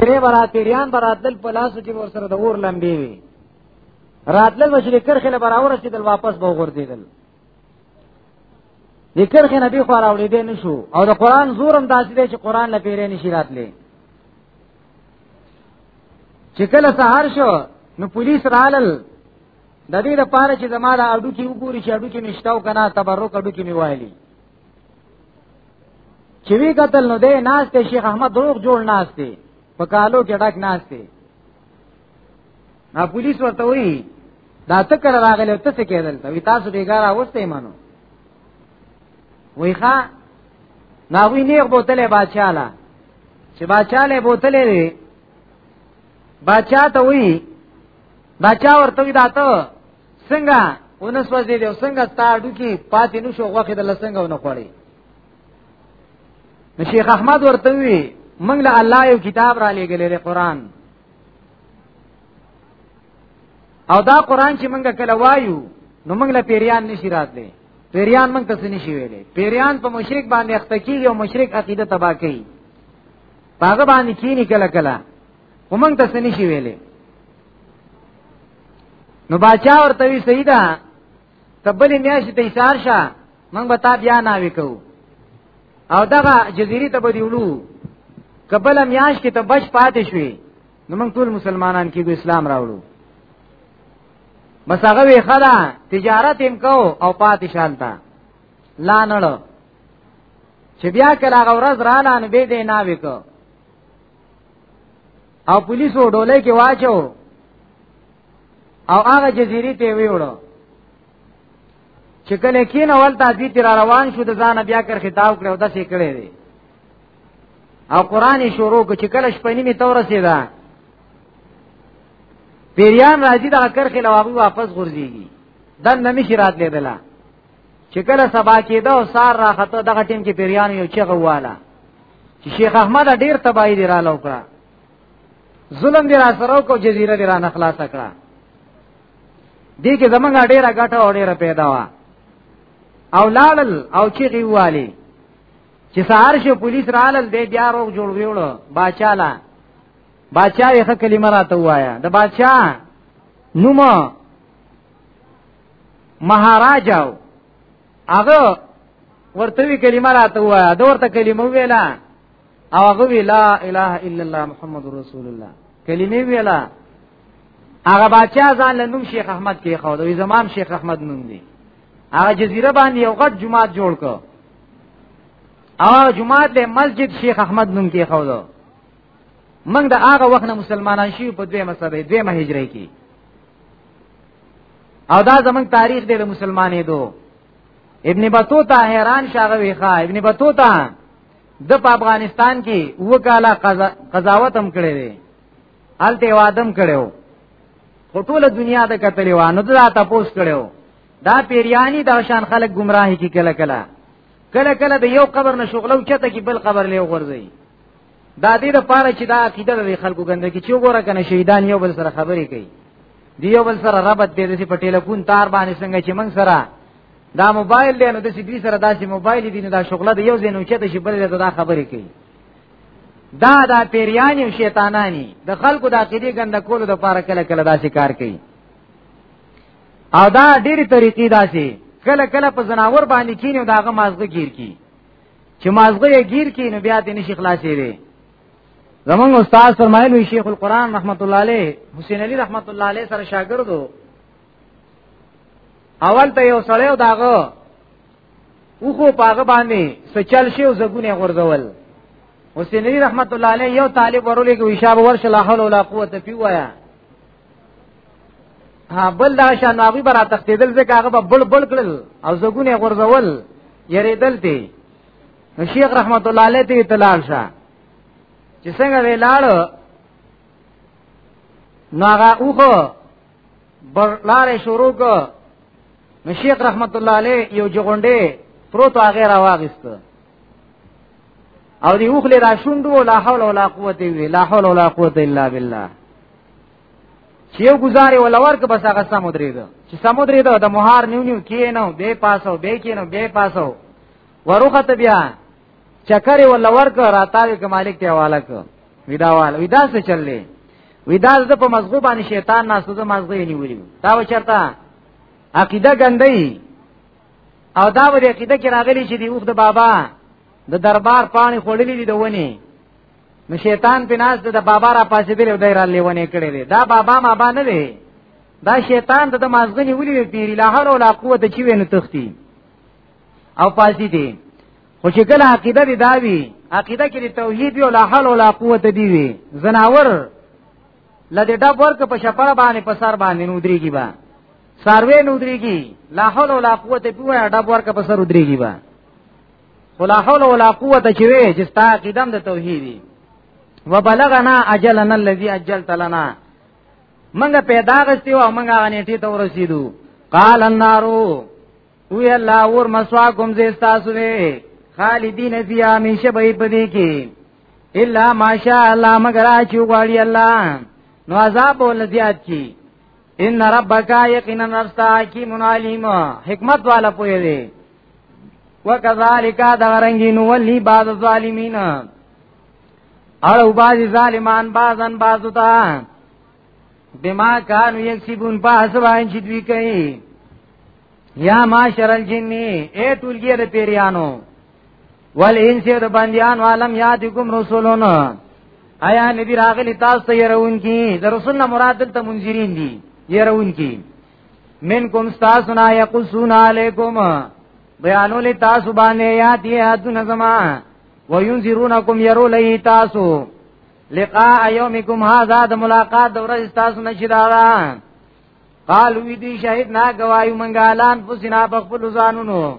تیرې برا تیریان براتل په لاس کې ور سره د اور لمبي وي راتل مشرک کرخه براور چې دل واپس به وګرځیدل د کرخه نبی خو راوړې دې نشو او د قران زورم داسې دی چې قران نه پیرې نشي راتلې چې کله سهار شو نو پولیس رالل د دې لپاره چې زما د اډو کې وګوري چې اډو کې مشتاو کنه تبرک اډو کې میوایلی چې وی قتل نو دې ناس ته شیخ احمد دروغ جوړ ناس ته په کالو کې ډک ناس ته نا پولیس ورته وی دا ته کړه راغله ته څه کېدل ته وی تاسو بیګاره اوسته ایمانو وی ښا ناوی نیغ بوتلې بادشاہلا چې بادشاہله بوتلې بادشاہ ته وی بچا ورته وی داته څنګه اونس وځي دی څنګه تا ډوکی پاتې نو شو غوخه د لسنګ ونه خوړی نو شیخ احمد ورته وی منګ له الله یو کتاب را لېګلې قرآن او دا قرآن چې منګه کله وایو نو منګ له پیریان نشی راتلې پیریان منګ ته نشی ویلې پیریان په مشرک باندې اختکی یو مشرک عقیده تباہ کوي هغه باندې کینی کله کله ومنګ ته سني شي ویلې نو باچا ورته وی سیدا تبلی میاش ته ایثار شه موږ به تا بیا نه وکاو او دغه جزيري ته به دیولو کبل میاش کې ته بچ پاتې شوي نو موږ ټول مسلمانان کې اسلام راوړو بس هغه وی خلا تجارت هم کو او پاتې شالتا لا نړ چې بیا کله هغه ورځ را لانه به دې نه وکاو او پولیسو ډولې کې واچو او هغه جزيري ته ویوړو چې کله کین اول تاسو تیر روان شو د ځان بیا کر خطاب کړو د څه کړې دي او قران شروع کو چې کله شپې نیمه تور رسیدا پیریان راځي د کر خلاوی واپس غورځيږي دن نمی شرات لیدلا چې کله سبا کېده او سار راخته دغه ټیم کې پیریان یو چغه واله چې شیخ احمد ډیر تباہی دی را لو کړه ظلم دی را سره کو جزیره دی را نه خلاص کړه دې کې زمونږ ډیره ګټه او ډیره پیدا وا او لاړل او چې غیوالي چې سهار شو پولیس رالل دې بیا روغ جوړ ویول باچالا باچا یې ښه کلمه راته وایا د باچا نوم مہاراجاو هغه ورته وی کلمه راته وایا دا ورته کلمه ویلا او هغه وی لا اله الا الله محمد رسول الله کلمه ویلا هغه بچا ځان له نوم شیخ احمد کې خو دوی زمام شیخ احمد نوم دی هغه جزیره باندې یو غټ جماعت جوړ کړ او جماعت له مسجد شیخ احمد نوم کې خو دوی موږ د هغه وخت نه مسلمانان شي په دویمه سره دویمه هجری کې او دا زمون تاریخ دی د مسلمانې دو ابن بطوطه حیران شاغه ویخه ابن بطوطه د په افغانستان کې وکاله قضاوت هم کړی دی الته وادم کړو خو ټول دنیا د کتلې و نو دا تاسو کړو دا پیریانی دا شان خلک گمراهی کی کله کله کله کله د یو قبر نه شغلو چته کی بل قبر له غورځي دا دې د پاره چې دا عقیده د خلکو ګندګي چې وګوره کنه شهیدان یو بل سره خبرې کوي دیو بل سره ربط دې د په ټلیفون تار باندې څنګه چې موږ سره دا موبایل دی نو د سیدی سره داسې موبایل دی نو دا شغله د یو زینو چته شي بل دا خبرې کوي دا دا پیریان او شیطانانی د خلکو د عقیده ګنده کولو د پاره کله کله داسې کار کوي او دا ډېری طریقې داسې کله کله په زناور باندې کینی او داغه مازغه گیر کی چې مازغه یې گیر کې نو بیا دې نشي خلاصې دی زمونږ استاد فرمایلی شیخ القرآن رحمت الله علیه حسین علی رحمت الله علیه سره شاګردو اول ته یو سړی او داغه وخو پاغه باندې سچل شي او زګونه غورځول حسین علی رحمت الله علیه یو طالب ورولې کې حساب ورشه لا حول ولا قوت فی وایا ها بل دا شان هغه برا تختیدل ځکه هغه بل بل کړل او زګونه غرزول یریدل دی نو شیخ رحمت الله علیه ته اطلاع شه چې څنګه ویلاړ نو هغه اوخه برلار شروع کو نو شیخ رحمت الله علیه یو جغونډه پروت هغه راواغست او دی اوخلی را شوندو لا حول ولا قوت الا لا حول ولا قوت الا بالله چې یو گزارې ولور که بس هغه سمودرې ده چې سمودرې ده د مهار نیو نیو کینو بے پاسو بے کینو بے پاسو وروخت بیا چکر ولور که راتاوی که مالک ته حواله که ویداوال ویدا څه چللې ویدا د په مزغو باندې شیطان ناسو د مزغې نیولې تا و چرته عقیده ګندې او دا به عقیده کې راغلی چې دی اوخ د بابا د دربار پانی خړلې دي د ونی نو شیطان په ناز د بابا را پاسې دی او دای را لیونه کړی دی دا بابا ما با نه دی دا شیطان د مازغنی ولې پیری لا حول ولا قوت چې وینې تختی او پاسې دی خو چې کله عقیده دی دا وی عقیده کې توحید او لا حول ولا قوت دی وی زناور لدې ډب ورک په شپړه باندې په سر باندې نو درېږي با ساروی نو درېږي لا حول ولا قوت په وای ډب ورکه په سر درېږي با ولا حول ولا قوت چې وې چې ستا قدم د توحیدی وبلغنا اجلنا الذي اجلت لنا منګه پیدا غستی او منګه غنیټی ته ورسیدو قال النار وی الله ور مسواکم زستا سوی خالدین فی همیشه به پدې کې الا ماشاء الله مگر چې غواړي الله نو عذاب ول زیات کی ان ربک یقینا رستا حکیم علیم حکمت والا پوی دی وکذالک دغرنگی نو ولی بعض الظالمین اور بعض ظالمان بعضن بعضو تا بما کانو یکسبون په حسب ان چې دوی کوي یا معاشر الجن اے ټولګي د پیریانو ول انس د بنديان عالم یادکم رسولون آیا نبی راغلی تاسو ته يرون کی د رسول نه مراد دلته منذرین دي يرون کی منکم تاسو نه یقصون علیکم بیانول تاسو باندې یاد یې حدونه زما وینذرونکم يرو لئی تاسو لقاء یومکم هذا د ملاقات د ورځ تاسو نشی دا قالو دې شهید نا گوايو منګالان پسنا په خپل ځانونو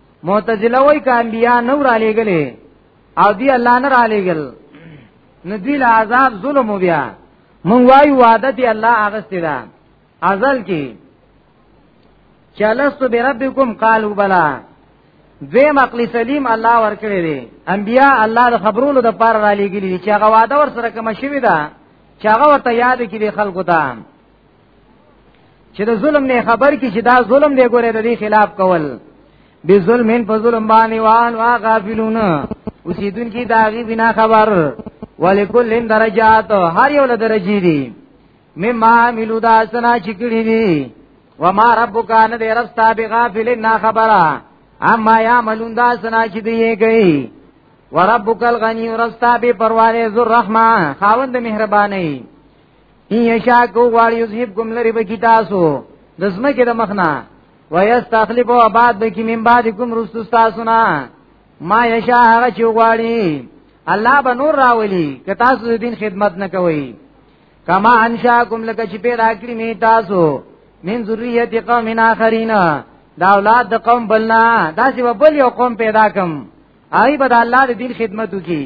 معتزله وای ک انبیا نو را لېګلې او دی الله نه را لېګل نو دی له عذاب ظلم بیا مونږ وایو وعده دی الله اغستې ده ازل کې چلست بربکم قالوا بلا دوی مقلی سلیم الله ورکړي دي انبیا الله د خبرونو د پاره را لېګلې چې هغه وعده ور سره کوم شوی ده چې هغه ورته یاد کړي خلکو ته چې د ظلم نه خبر کی چې دا ظلم دی ګوره د دې خلاف کول به ظلمین په ظلم باندې وان وا غافلون اوسیدون کی داغي بنا خبر ولکل درجات هر یو له درجې دي مما عملو دا سنا چې کړی دي وما ربک ان دې رب تابع غافل نه خبره اما یعملون دا سنا چې دی کوي وربک الغنی ورستا به پرواله ذو الرحمه خاوند مهرباني یشا کو غواړي یذهب کوم لري به کی تاسو د زمکه د مخنا ويستخلف او بعد به کی من بعد کوم رستو تاسو نه ما یشا هغه چې غواړي الله به نور راولي که تاسو د دین خدمت نه کوئ کما انشاکم لکه چې پیدا کړی می تاسو من ذریه قوم اخرین دا اولاد د قوم بلنا دا چې بل یو قوم پیدا کم آی به د الله د دین خدمت وکړي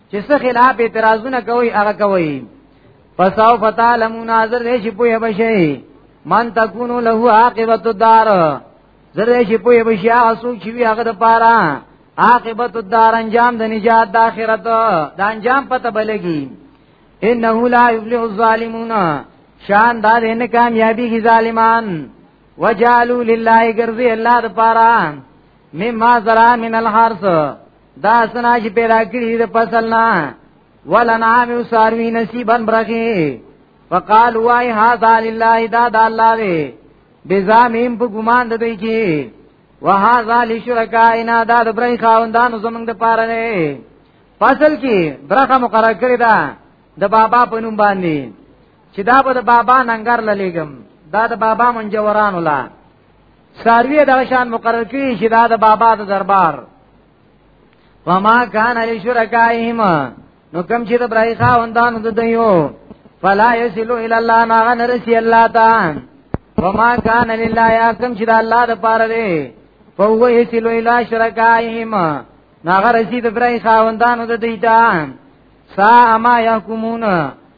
چې څه خلاف اعتراضونه کوي هغه کوي فساو فتعلمون حاضر دې شي په بشي من تکونو له عاقبت الدار زره شي په بشي هغه څوک چې وی هغه د پاره عاقبت الدار انجام د نجات د اخرت د انجام پته بلګي انه لا یفلح الظالمون شان دا دې نه کامیابی کی ظالمان وجالو لله غرضی الله د پاره مما زرا من الحرث دا سنا چې پیدا کړی د فصل نه ولنعام ساروی نصیبا برخی فقال وای هذا لله دا د الله دی بزامیم په ګمان د دوی کې وهذا لشرکائنا دا د برای خاوندانو زمنګ د پاره نه فصل کې برخه مقرر کړی دا د بابا په نوم باندې چې دا به د بابا ننګر للیګم دا د بابا منجورانو لا ساروی دغه شان مقرر کړی چې دا د بابا د دربار وما کان علی شرکائهم نو کم چې د برای خاوندانو د دیو فلا یسلو الی الله ما غنرسی الله تا وما کان لله یا کم چې د الله د پاره دی فهو یسلو الی شرکائهم ناغه رسی د برای خاوندانو د دیتا سا اما یحکمون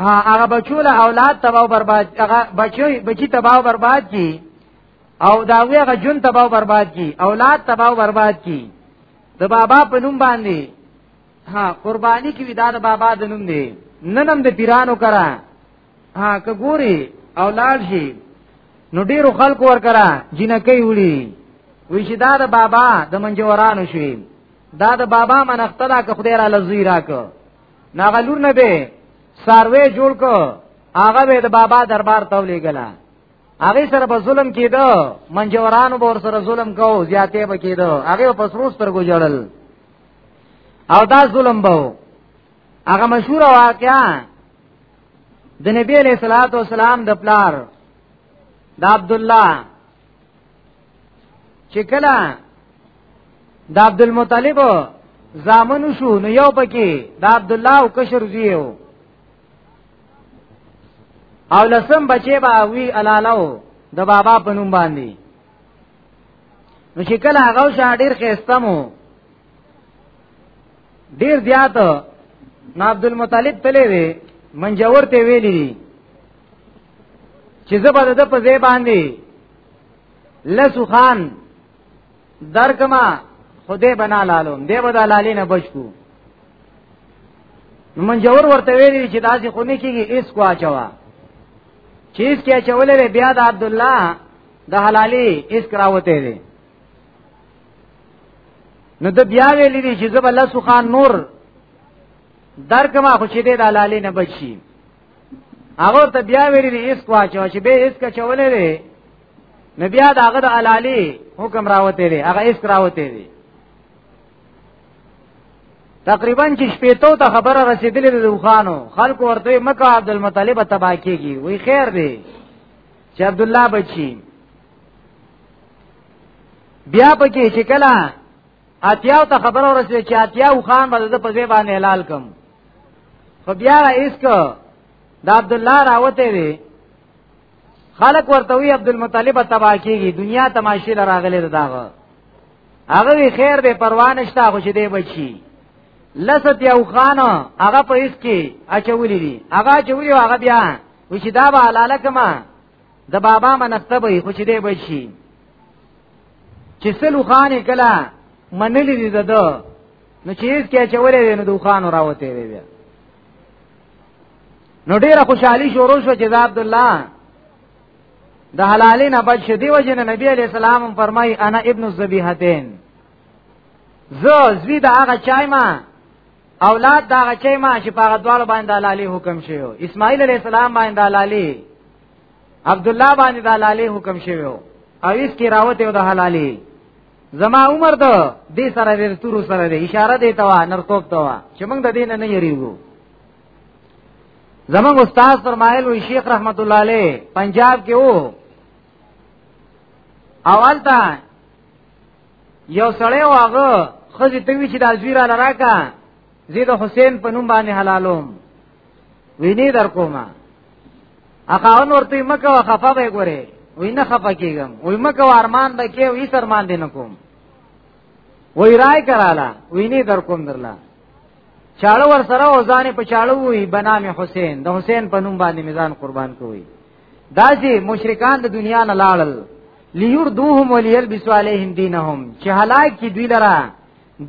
هغه بچو له اولاد تباہ او برباد هغه بچو بچی تباہ او برباد کی او دا وی هغه جون تباہ او برباد کی اولاد تباہ او برباد کی د بابا په نوم باندې ها قربانی کی ودا د بابا د نوم دی ننم د پیرانو کرا ها کګوري اولاد شي نو ډیرو خلکو ور کرا جنکې وړي وی چې دا د بابا د منجورانو شي دا د بابا منختلا که خدای را لزوی راکو ناغه لور نه به ساروی جوړ کو هغه به د بابا دربار ته ولېګلا هغه سره په ظلم کېدو منجورانو به سره ظلم کو زیاتې به کېدو هغه په سروس پر ګوجړل او دا ظلم به هغه مشهور واقعا د نبی علیہ الصلوۃ والسلام د پلار د عبد الله چې کله د عبد المطلب زامن شو نو یو پکې د عبد الله او کشر زیو او لسم بچي با وی علالو د بابا په نوم باندې نو چې کله هغه شا ډیر خېستمو ډیر زیات نو عبد المطلب تلې وی منجور ته ویلی چې زبر د په ځای باندې لسو خان درکما خدای بنا لالم دی به د لالې نه بچو نو منجور ورته ویلی چې داسې خو نه کیږي اس کو اچوا چې اس کې اچولې بیا د عبد الله د حلالي اس کراوته دي نو د بیا ویلی دي چې زبر لسو خان نور درکما خو چې د لالې نه بچي هغه ته بیا ویلي دي اس کوا چې به اس کا چولې دي نو بیا دا هغه د علالي حکم راوته دي هغه اس راوته دي تقریبا چې شپېتو ته خبره رسیدلې د دوخانو خلکو ورته مکه عبد المطلب تبا کیږي وی خیر دی چې عبد الله بچی بیا پکې چې کله اتیاو ته خبره ورسېږي چې اتیاو خان به د په ځای باندې اعلان کوم خو بیا ایس کو دا عبد الله راوته وی خلق ورته وی عبد المطلب تبا کیږي دنیا تماشې لراغله داغه هغه خیر به پروا نشته خو چې دی بچي لست یو خان هغه په اس کې اچولې دي هغه چولې هغه بیا وشي دا به حلاله کما د بابا منسته به خو چې دی به شي چې سلو خانې کله منلې دي دده نو چې هیڅ کې چولې دی نو دوخانو راوته وی بیا نو ډیره خوشحالي شروع شو چې عبد الله د حلالې نه بچ دی وجه نه نبی علی السلام فرمای انا ابن الذبیحتین زه زوی د هغه چای ما اولاد دا غچې ما چې په غدوال باندې لالی حکم شوی اسماعیل علی السلام باندې لالی عبد الله باندې دا لالی حکم شوی او اس کی راوته او د حلالي زما عمر ته دې سره دې تور سره دې اشاره دې توا نرتوب توا چې موږ د دین نه یریږو زمون استاد فرمایل وی شیخ رحمت الله علیه پنجاب کې وو اول تا یو سړی واغه خزی ته وی چې د ازویرا لراکا زید حسین په نوم باندې حلالوم ویني در کومه اخاون ورته مکه وخفه به ګوره وینه خفه کیږم وای مکه ارمان به کې وی سرمان دین کوم وای رائے کراله ویني در کوم درلا چاړو ور سره او ځان په چاړو وی بنام حسین د حسین په نوم باندې میزان قربان کوي دا چې مشرکان د دنیا نه لاړل لیردوهم ولیلبسوا علیهم دینهم چې هلاک کی دوی لرا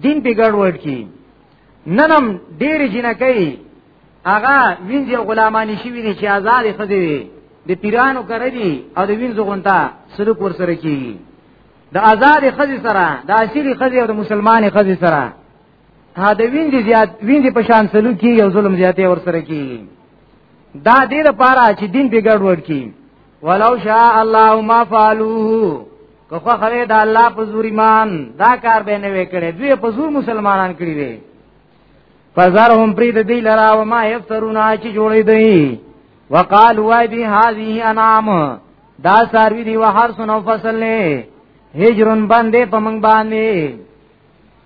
دین په ګډ وډ کی ننم ډیر جنکې هغه وینځي غلامانی شي ویني چې آزاد خدي وي د پیرانو کړی دي او د وینځو غونتا سلوک ور سره کی د آزاد خدي سره د اصلي خدي او د مسلمان خدي سره ها د ویندې زیات ویندې په شان سلوک کی یو ظلم زیاتې ور سره کی دا دې لپاره چې دین په ګډ وډ کی ولو شاء الله ما فعلوه که خو خره د الله په زور ایمان دا کار به نه وکړي دوی په زور مسلمانان کړی وي فزرهم پرید دی لرا و ما یفترون چې جوړې دی وقالوا وای دی هذه انام دا ساروی دی و هر سنو فصل نه هجرن باندې پمنګ باندې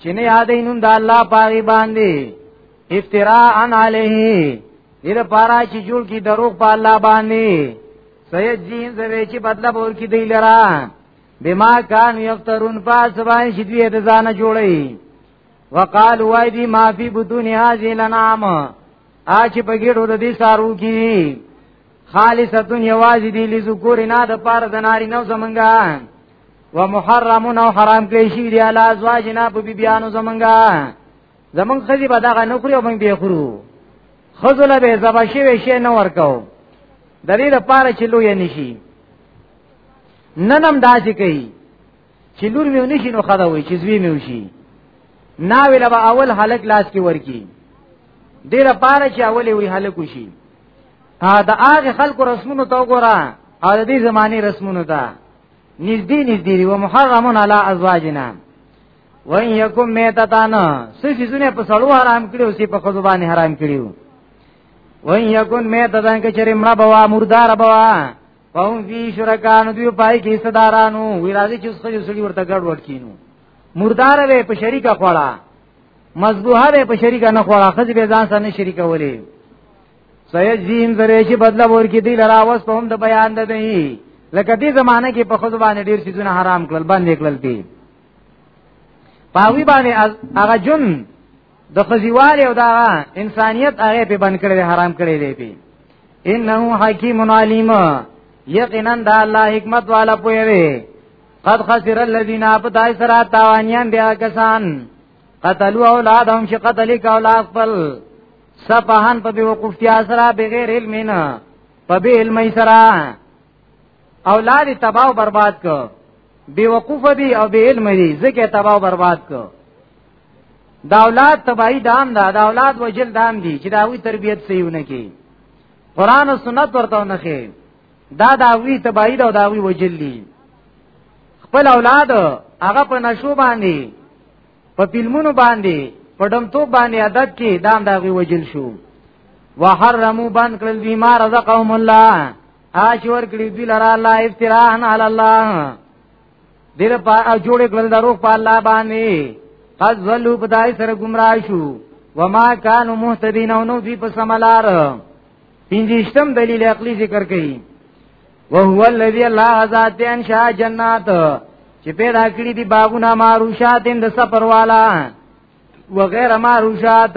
چې نه یادې نوم د الله پاغي باندې افتراء ان علیه دې لپاره چې جوړ کی دروغ په الله باندې سید جین زوی چې بدلا بور کی دی لرا بما کان یفترون پاس باندې چې دوی د ځانه جوړي وقالوا وای دی ما فی بدون هذه الانعام ا چې په ګډو د دې سارو کې خالصتون یوازې دی لذکور نه د پاره د ناری نو زمنګا ومحرمون او حرام کړی شي دی علا ازواجنا په بیبیانو زمنګا زمون خزي به دغه نوکری او موږ به خورو خزله به زبشي وشي نه ورکاو د دې لپاره چې لوی نشي ننم داسې کوي چې لور مې ونشي نو خدا وي چې زوی مې وشي نا ویل به اول حلق لاس کې ورکی ډیر پاره چې اول وی حلق وشي ها دا هغه خلکو رسمونو ته وګوره او د دې زماني رسمونو ته نږدې نږدې دی و محرمون علی ازواجنا وان یکم میتتان سې سونه په سړو حرام کړو سې په خزبان حرام کړو وان یکم میتتان کې چرې مړه بوا مردار بوا قوم فی شرکان دوی پای کې صدارانو وی راځي چې څه سړي ورته ګډ وډ کینو مردار به په شریکه خوړه مذبوحه به په شریکه نه خوړه خځه به ځان سره نه شریکه ولې سيجزيهم زره چې بدلا ورکی دی لرا واس په هم د بیان ده دی لکه دې زمانه کې په خود باندې ډیر شیزونه حرام کړل باندې کړل دي پاوی باندې هغه جن د خزیواله او دا انسانیت هغه په بند کړی حرام کړی دی پی انه حکیم علیم یقینا د الله حکمت والا پوی وی قد خسر الذين ابتای سرا تاوانیان بیا کسان قتلوا اولادهم چې قتل کا اولاد خپل سپهان په بیوقفتیا سرا بغیر علم نه په بی علم سرا اولاد تباہ و برباد کو بیوقوف دی او بی علم دی ځکه تباہ و برباد کو دا اولاد تبعی دام دا دا اولاد وجل دام دی چې دا وی تربیت سیونه کی قران او سنت ورته نه خي دا دا وی تبعی دا دا وی وجل دی خپل اولاد هغه په نشو باندې په فلمونو باندې په دمتو باندې عادت کې دام دا وی وجل شو وحرمو بند کړل دی ما رزقهم الله آشور کړی دی لرا الله افتراحن علی الله دیر پا جوړ کړل دروغ په الله باندې قد ولو پدای سره گمراه شو وما كانوا مهتدين او نو دی په سملار پنځشتم دلیل عقلی ذکر کړي وهو الذي الله ذات انشاء جنات چې پیدا کړی دی باغونه ماروشات اند سفر والا وغیر ماروشات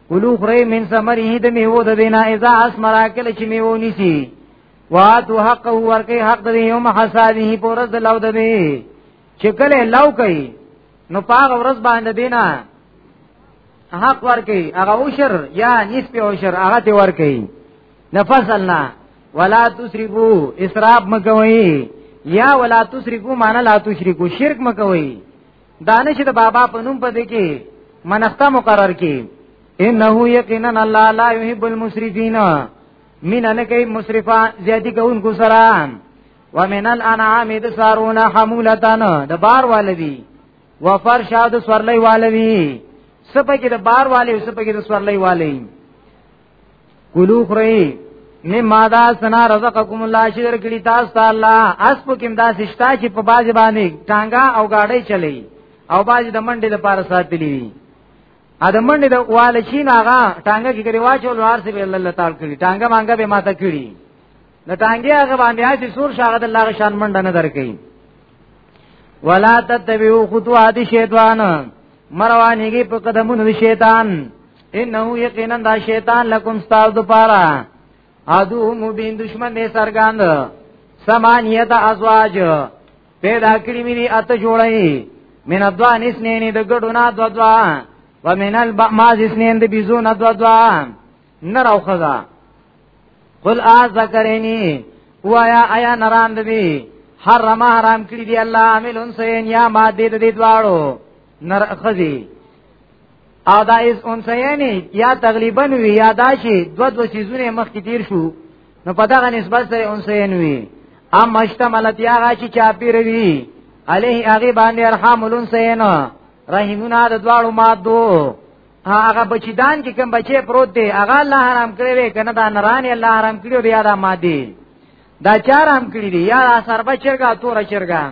کلو خری من ثمره د میوه د دینا اذا اسمر اکل چې میوه نیسی واتو حق ورکی حق د یوم حسابه پورز د لو د دی چې کله لو کوي نو پاغه ورځ باندې دینا حق ورکی هغه اوشر یا نسب اوشر هغه ته ورکی نفصلنا ولا تسرفو اسراف مکوئ یا ولا تسرفو معنی لا تشرکو شرک مکوئ دانه چې د بابا په نوم پدې کې منښت مقرر کی انه یقینا الله لا يحب المسرفين من نه کوي مسرفا زیاتی کوونکو سره ومن الانعام د سارون حمولتان د بار والدی وفرشاد سورلی والوی سپکه د بار والی سپکه د سورلی والی کلو خری مما دا سنا رزقکم الله چې درکړي تاسو ته الله اس په کوم داسې شتا چې په باز باندې ټانګا او گاډي چلی او باز د منډې لپاره ساتلی وي ا د منډې د واله چین هغه ټانګا کې کړي واچو لوار سي الله تعالی کړي ټانګا مانګه به ماته کړي د ټانګي هغه باندې اچي سور شاغه د الله شان منډه نه درکې ولا تتبعوا خطوات الشیطان مروانیږي په قدمونو شیطان انه یقینا دا شیطان لکم استاد دوپارا ادو مبین دشمن نه سرګاند سمانیت ازواج پیدا کړی مې دي اته جوړي من ادوان اسنین د ګډونا دو دوا و من البعماز اسنین د بیزون دو دوا نر او خدا قل ا ذکرنی وایا آیا نران دی حرم حرام کړی دی الله عامل انسین یا ماده د دې دواړو نر خزی او دا اس انسیانی یا تقریبا وی یا دا شي دو دو سیزونه مخ کې تیر شو نو په دغه نسبت سره انسین وی ام مشتملت یا غاشي چا پیر وی علیه هغه باندې ارحام الانسین رحمنا د دواړو مادو هغه بچیدان چې کوم بچي پروت دی هغه الله حرام کړی وی کنه دا نران الله حرام کړی دی یا دا مادي دا چار هم کړی دی یا سربا چرګا تور چرګا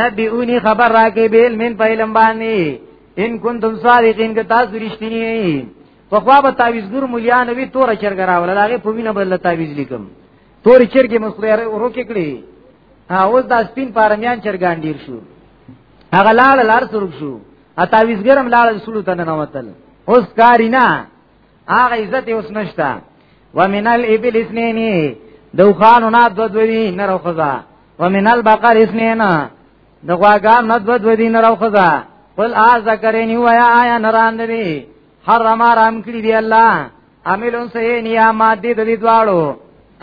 نبیونی خبر راکې بیل من په علم باندې ان کنتم صادقین که تاسو رښتینی یئ په خوا به تعویذګر ملیا نوی تور چرګ راول داغه په وینه بدل تعویذ لیکم تور چرګ مخدار وروکې کړی ها اوس دا سپین پارمیان چرګان ډیر شو هغه لاړ لار سرک شو ا تعویذګرم لاړ رسول ته نه وتل اوس کارینا هغه عزت اوس نشتا ومن الابل اثنين دوخانو نا دو دوی نرو خزا ومن البقر اثنين د غواګان نه دو دو دین راو خدا قل ا ذکرین و یا آیا نران دی حرم حرام کړی دی الله عملون سین یا مادی د دې دواړو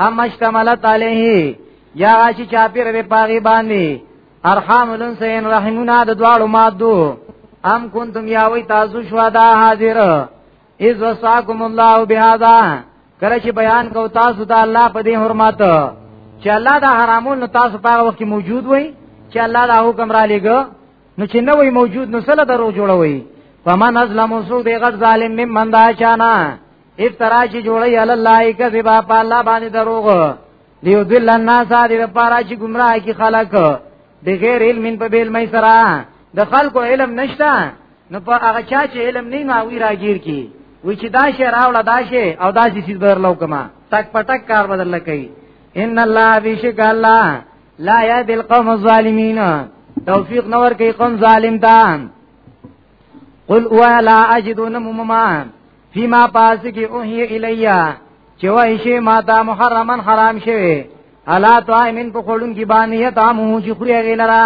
ام اشتملت علیه یا شي چاپیر به پاغي باندې ارحام لن سین رحمنا د دواړو مادو ام کنتم یا وی تاسو شو دا حاضر اذ وصاکم الله بهذا کله چې بیان کو تاسو ته الله په دې حرمت چې الله دا حرامون نو تاسو په هغه وخت موجود وئ چې الله دا حکم را لګو نو چې نه وي موجود نو سره درو جوړوي فمن ازلم سو دی غټ ظالم مم من دا چانا افترا چې جوړي علی الله کذبا په الله باندې دروغ دیو دل الناس دې لپاره چې گمراه کی خلق د غیر علم په بیل مې سره د خلکو علم نشته نو په هغه چا چې علم نه ما وی راګیر کی وی چې دا شی راوړه دا شی او دا شی سیس بدر لو کما تک پټک کار بدل لکې ان الله بیشک الله لا یهدی القوم الظالمین توفیق نور کوي قوم ظالم ته قل ولا اجدون مما فيما پاس کی اوهی الیا چې وای شی ما تا محرمن حرام شوی الا طائمن په خورون کی باندې طعام هو چې خوري غیلرا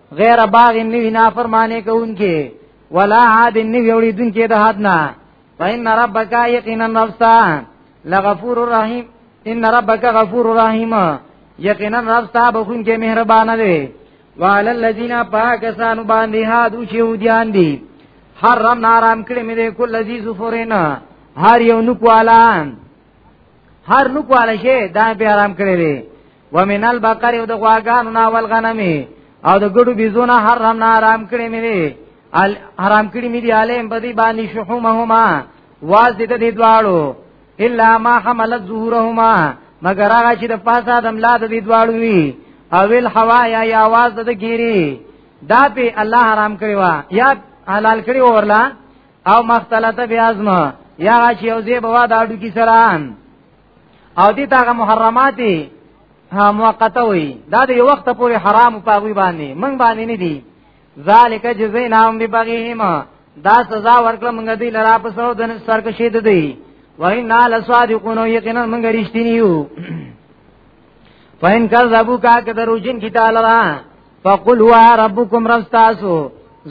غیر باغ نوی نافرمانه کوونکې ولا عاد نوی اوریدونکې د حد نه فإن ربک یقینا نفسا لغفور رحیم ان ربک غفور رحیم یقینا رب ستا بخونکې مهربان دی وعلى الذين پاکستان باندې هادو چې ودیان دي حرم نارام کړی مې کل لذي سفرینا هر یو نکوالا هر نکوالا شي دا به آرام کړی دی ومن البقر او د غواګانو نا والغنم او د ګډو بيزونه حرام نه حرام کړی مې دي حرام کړی مې دي علیم بدی باندې شحومهما واز دې دې دواړو الا ما حملت ظهورهما مگر هغه چې د پاسه د املا د دې دواړو وی او ال هوا یا یا आवाज د ګيري دا په الله حرام کړی وا یا حلال کړی ورلا او مختلطه بیازما یا چې یو زیب وا دا ډو کی سره او دې تاغه محرمات ها موقته وي دا د یو وخت پورې حرام پاوی باندې من باندې نه دي ذالک جزیناهم ببغیهم دا سزا ورکړه موږ دې لرا په سو د سرکشید دی وای نه لسوادقون یقینا موږ رښتینی یو فین کر ربو کا کدرو جن کی تعالی را فقل هو ربکم رستاسو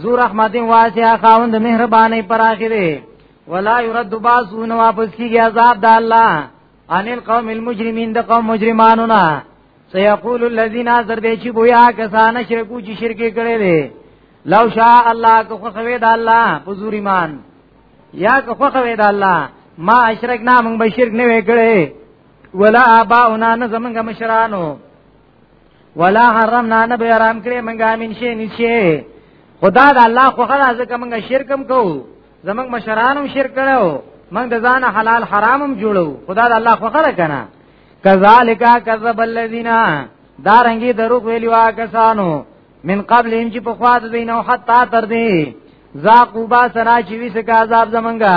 ذو رحمت واسع خاوند مهرباني پر اخره ولا يرد باسون واپس کیږي عذاب د الله ان القوم المجرمين د قوم مجرمانو نه سيقول الذين زر دې چې بویا کسان شرکو چې شرک کړي دي لو شاء الله کو خوي د الله حضور ایمان یا کو خوي د الله ما اشرک نام موږ به شرک نه وکړي ولا اباؤنا نه زمونږ مشرانو ولا حرمنا نه به حرام کړې منګه امین شي نشي خدا د الله خو خلا ځکه منګه شرکم کو زمنګ مشرانم شرک کړو منګ د ځان حلال حرامم جوړو خدا د الله خو خلا کنه کذالک کذب الذین دارنګي دروغ ویلی وا کسانو من قبل هم چې په خوا د دین او حتا تر دې ذاقوا با سنا چې وسکه عذاب زمنګه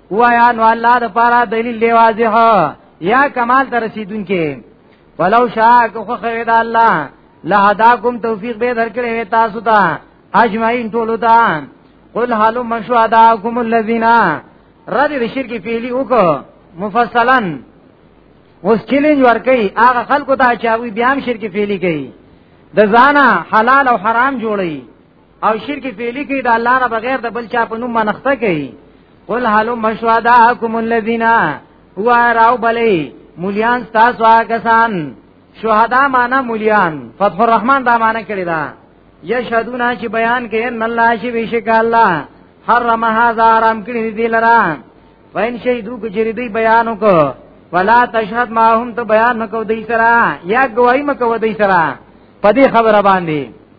وایا نو الله د پاره دلیل دی واضح یا کمال ته رسیدون کې ولو شاء کو خو خیر د الله لهداکم توفیق به درکړې تاسو ته اجمعین ټول ته قل حالو مشهداکم الذین رد د شرک فعلی وکړه مفصلا اوس چیلنج ورکي هغه خلکو ته چې هغه بیا هم شرک فعلی کوي د ځانه حلال او حرام جوړي او شرک فعلی کې د الله نه بغیر د بل چا په نوم منښت کوي قل حلو مشواداکم الذین هو راو بلی مولیان تاسو کسان شهدا معنا مولیان فتح الرحمن دا معنا کړی دا یشهدون چې بیان کوي ان الله شی بشک الله حرم هذا حرام کړی دی لرا وین شهیدو کجری دی بیان وکړه ولا تشهد ما هم ته بیان نکو دی سره یا گواہی مکو دی سره پدې خبره باندې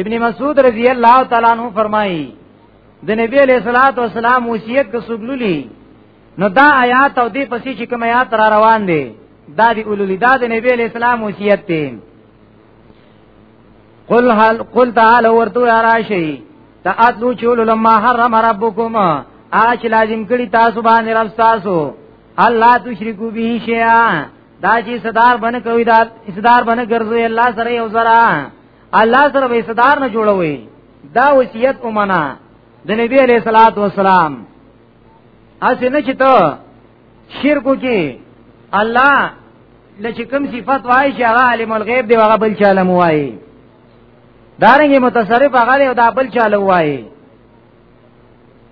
ابن مسعود رضی الله تعالی عنہ فرمایي د نبی علیہ الصلوۃ والسلام وصیت د سګلولي نو دا آیات او دې پسې چې کوم آیات را روان دي دا دی اولولی دا د نبی علیہ السلام وصیت دی قل هل قل تعالی ورتو یا راشی تا اتلو چول لما حرم ربکم اچ لازم کړي تاسو باندې رب تاسو الله تشرکو به شیا دا چې صدر بن کوي دا صدر بن ګرځوي الله سره یو ذرا الله سره به صدار نه جوړوي دا وصیت ومنه د نبی علیہ الصلات والسلام اسی نه چې ته شرک کی الله لچې کوم صفات وای چې هغه عالم الغیب دی هغه بل چاله موای دارنګه متصرف هغه او دا بل چاله وای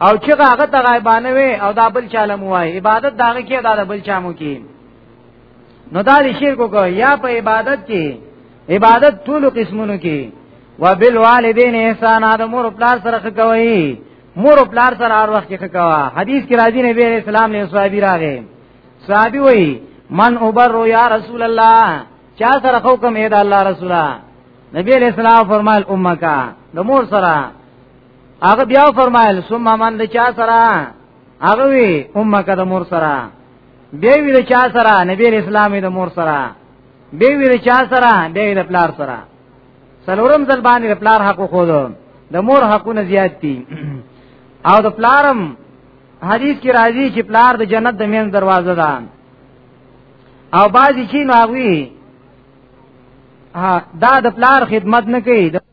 او چې هغه ته غایبانه وي او دا بل چاله مو وای عبادت داغه کې دا بل چا مو کې نو دا شرک کو یا په عبادت کې عبادت ټول قسمونو کې وبالوالدین احسان د مور او پلار سره کوي مور او پلار سره هر وخت کې کوي حدیث کې راځي نبی رسول الله علیه صحابي راغی صحابي وایي من اوبر یا رسول الله چا سره حکم اې د الله رسوله نبی علیہ السلام فرمایل امکا د مور سره هغه بیا فرمایل ثم من د چا سره هغه وی امه کده مور سره بیا وی د چا سره نبی اسلام د مور سره بیا وی د چا سره بیا د پلار سره سلورم ځل باندې د پلار حق خو دو د مور حقونه زیات دي او د پلارم حدیث کې راځي چې پلار د جنت د مین دروازه ده او بعضی چین هغه دا د پلار خدمت نه کوي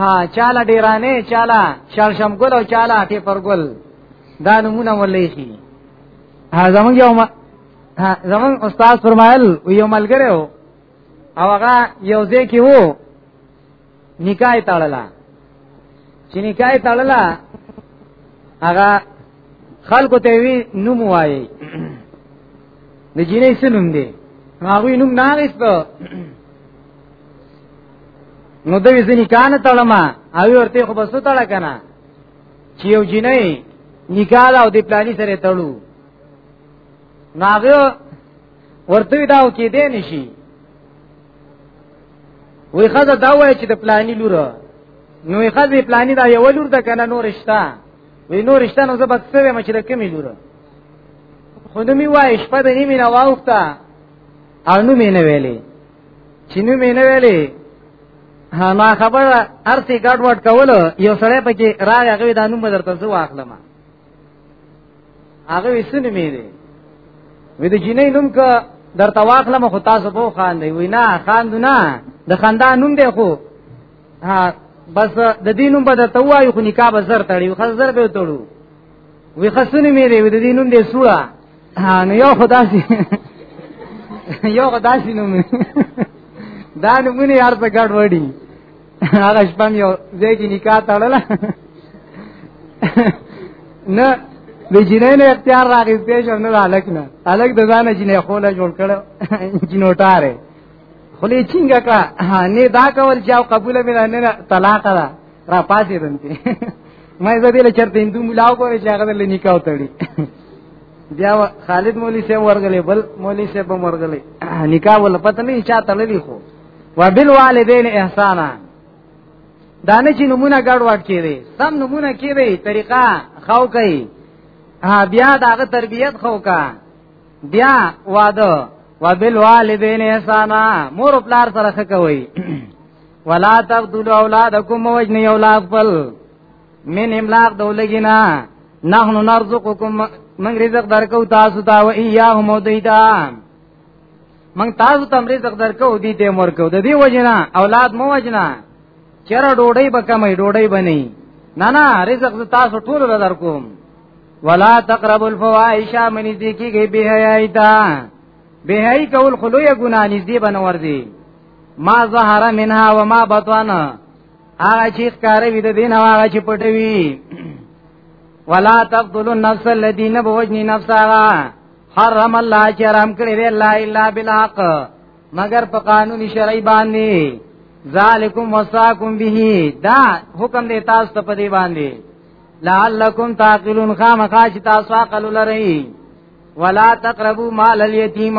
ها چاله ډیرانه چاله شړشم ګل او چاله ټیپر ګل دا نمونه ولې شي ها زمونږ یو زمونږ استاد فرمایل یو ملګری او هغه یو ځای کې وو نکاح تړلا چې نکاح تړلا هغه خلکو ته وی نوم وایي د جینې سنوم دی هغه نوم نه غیسته نو دوی ځنی کان تړما او ورته خو بسو تړ کنه چې یو جنې نکاله او د پلاني سره تړو ناغه ورته دا و کې دې نشي وی خزه دا وای چې د پلاني لور نو یې خزه پلاني دا یو لور ده کنه نور رشتہ وی نور رشتہ نو زبد سره مچ د کمی لور خو نو می وای شپه د نیمه نه واوخته او نو مې نه ویلې چې نو مې نه ویلې ها ما خبر ارتي ګډ وډ کول یو سړی پکې راغ هغه د نوم درته زو واخلم هغه وسن مې دی وې د جنې نوم کا درته واخلم خو تاسو په خان دی وینا خان دنا د خندا نوم دی خو ها بس د دینوم په درته وایو خو نکاح به زر تړي خو زر به تړو وی خسن مې دی د دینوم دی سوړه ها نو یو خدا سي یو خدا سي نو دا نمونه یار څه ګډ وډی هغه شپه یو ځکه نکاح تړله نه د جنې نه اختیار راغی پیش نه الک نه الک د ځان جنې خوله جوړ کړ جنوټاره خلی چنګه کا نه دا کول چې قبول مې نه طلاق ده را پاتې رنتي ما زه دې له چرته هندو ملاو کوي چې هغه له نکاو تړي بیا خالد مولوی سے ورغلې بل مولوی سے به ورغلې نکاح ول پته نه چا تړلې خو وبالوالدین احسانا دا نه چې نمونه ګډ وډ کړي سم نمونه کړي طریقه خو کوي بیا داغه تربیت خو کا بیا واده وبالوالدین احسانا مور پلار سره کوي ولا تقتلوا اولادکم وجنی اولاد خپل من املاق دولګینا نحنو نرزقکم من رزق درکو تاسو ته و ایاهم دیتا من تاسو ته رزق درکو دی ته مور کو د دې وجنا اولاد مو وجنا چر ډوډۍ به کمې ډوډۍ بنې نه نه رزق تاسو ټول درکوم ولا تقربوا الفواحش من ذکی کی به ایتا به ای کول خلوی ګنا نږدې بنور دی ما ظهر منها وما بطن هغه چې ښکارې وي د دین هغه چې پټوي ولا تقتل النفس التي نبوجني نفسها حرم الله چې حرام کړی دی لا الا بالحق مگر په قانوني شرعي باندې ذالکم وصاکم به دا حکم دی تاسو ته په دی باندې لعلکم تعقلون خامخا چې تاسو عقل لرئ ولا تقربوا مال اليتيم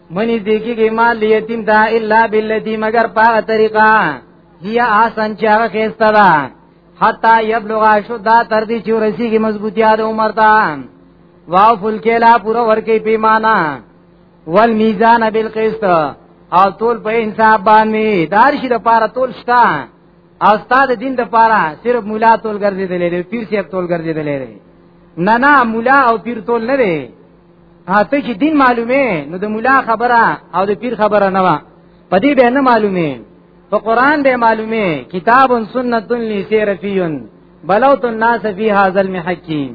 منی دیکی گی مال لیتیم تا الا باللتی مگر پاغ طریقہ هي آسان چې هغه خسته ده حتا یبلغ شدا تر دې چې ورسیږي مضبوطیا د عمر ته واو فل کلا پورا ورکی پیمانا والمیزان بالقسط او تول په انصاف باندې دار شي د پاره تول شتا او استاد دین د پاره صرف مولا تول ګرځیدلې دی پیر سی تول ګرځیدلې دی نه نه مولا او پیر تول نه دی ته چې دین معلومه نو د مولا خبره او د پیر خبره نه وا په دې به نه معلومه په قران به معلومه کتاب سنت لسیرفیون بلوت الناس فی هذا المحکیم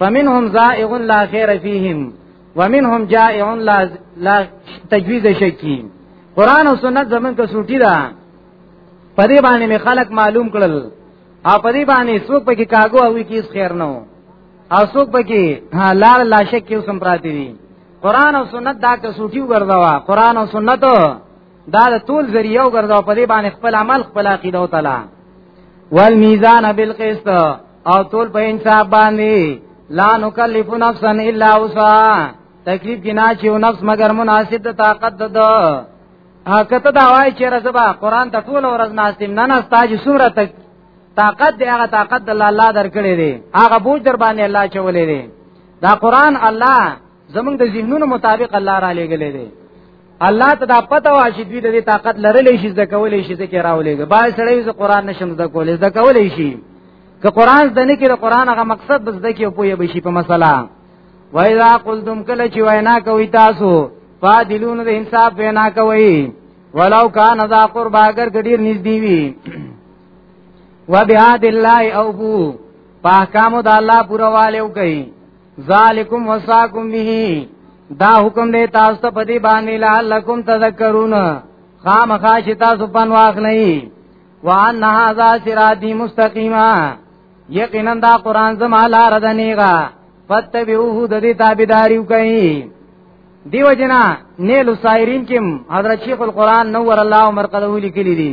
فمنهم زائغ لا خیر فیهم ومنهم جائع لا لا تجویز شکی قران او سنت زمون کو سوټی دا په دې باندې می خلق معلوم کړل او په دې باندې څوک پکې کاغو او کیس خیر نه اسو پکې ها لال لاشک کې سم پراتی دي قران او سنت دا که سوټیو ګرځاوا قران او سنت دا د ټول ذریعہ ګرځاو په دې باندې خپل عمل خپل عقیده او تعالی والمیزان بالقسط او ټول په انصاف باندې لا نکلف نفسا الا وسعها تکلیف جنا چې نفس مگر مناسب د طاقت د هغه ته دا وای چې رزبا قران ته ټول ورځ ناستم نه نستا چې سوره تک طاقت دی هغه طاقت د الله الله درکړي دی هغه بوج در باندې الله چولې دی دا قران الله زمونږ د ذهنونو مطابق الله را لېګلې دی الله ته دا پته وا چې دوی د دې طاقت لرلې شي د کولې شي ذکر راولېګ با سړی ز قران نشم د کولې د کولې شي که قران د نه کې د قران هغه مقصد بس د کې په یو بشي په مسله وایذا قلتم کله چې وینا کوي تاسو فادلون د انصاف وینا کوي ولو کان ذا قربا اگر ګډیر نږدې وي وبعاد الله او بو پاکامو د الله پورا والو کوي ذالکم وصاکم به دا حکم دی تاسو ته پدی باندې لعلکم تذکرون خامخا چې تاسو پن واخ نه وان هذا صراطی مستقیما یقینا دا قران زما لار ده نیغه فتبعوه د دې تابعداري کوي دیو جنا نیل سایرین کیم حضرت شیخ القرآن نور الله مرقده لیکلی دی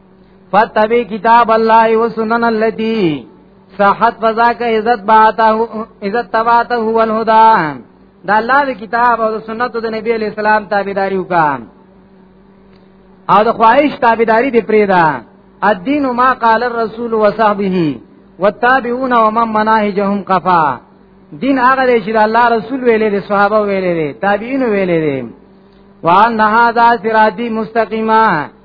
فتبی کتاب الله و سنن اللتی صحت فضا کا عزت باتا عزت تباتا هو الهدا دا الله دی کتاب او سنت د نبی علی السلام تابعداري وکا او د خواهش تابعداري دی پریدا الدین ما قال الرسول وصحبه والتابعون ومن مناهجهم قفا دین هغه دی چې الله رسول ویلې دي صحابه ویلې دي تابعین ویلې دي وان هذا صراطی مستقیمه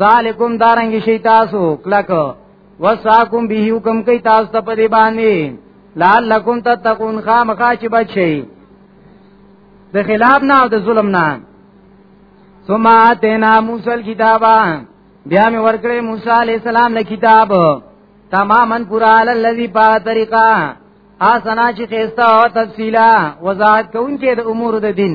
ذالکم دارنګ شي تاسو کلک وساکم به حکم کوي تاسو ته په دی باندې لعلکم تتقون خامخا چې بچي د خلاف نه او د ظلم نه ثم اتینا موسی الكتابا بیا می ورکړې موسی علی السلام له کتاب تماما پورا علی الذی پا طریقہ آسنا چې خستا او تفصیلا وضاحت کوونکې د امور د دین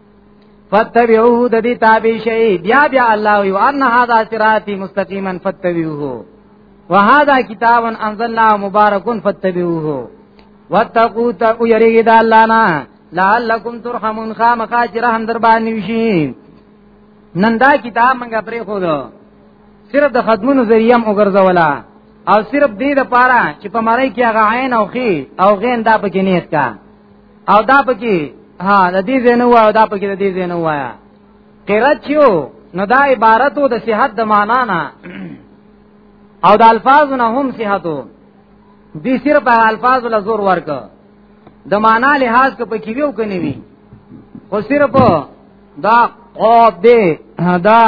فتبعوه د دې تابع شي بیا بیا الله وی ان هاذا صراطی مستقیما فتبعوه وهذا کتاب انزلنا مبارک فتبعوه واتقوا تقوا یریګه د الله نه لعلکم ترحمون خامخا چې رحم در باندې وشي نن دا کتاب موږ پرې خو دو صرف د خدمونو ذریعہ موږ ګرځولا او صرف دې لپاره چې په مړی کې هغه عین او خي او غین دا پکې نیت کا او دا پکې ها د دې زنه وای دا پکې د دې زنه وای قرات یو نو دا عبارتو د صحت د معنا نه او د الفاظ نه هم صحتو دې صرف الفاظ له زور ورک د معنا لحاظ کو پکې ویو کني وی خو صرف دا قاف دې دا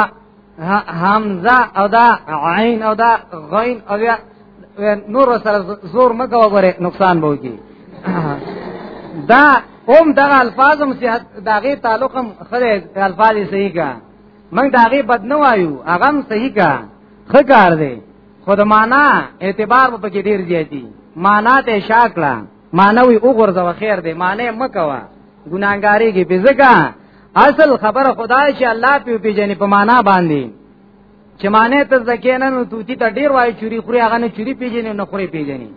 حمزه او دا عین او دا غین او یا نور سره زور مکه وګوره نقصان به وکي دا هم دا الفاظ هم صحت داغه تعلق هم خره الفاظ صحیح کا موږ داغه بد نه وایو هغه هم صحیح کا خکار دی خود معنا اعتبار په کې ډیر زیاتی معنا ته شاکړه معنوي وګورځو خیر دی معنی مکوا ګناګاری کې بزګه اصل خبره خدای چې الله په پیژنې په معنا باندې چې معنی ته ځکه نه نو توتی ته ډیر وای چوری خوري هغه نه چوری پیژنې نه خوري پیژنې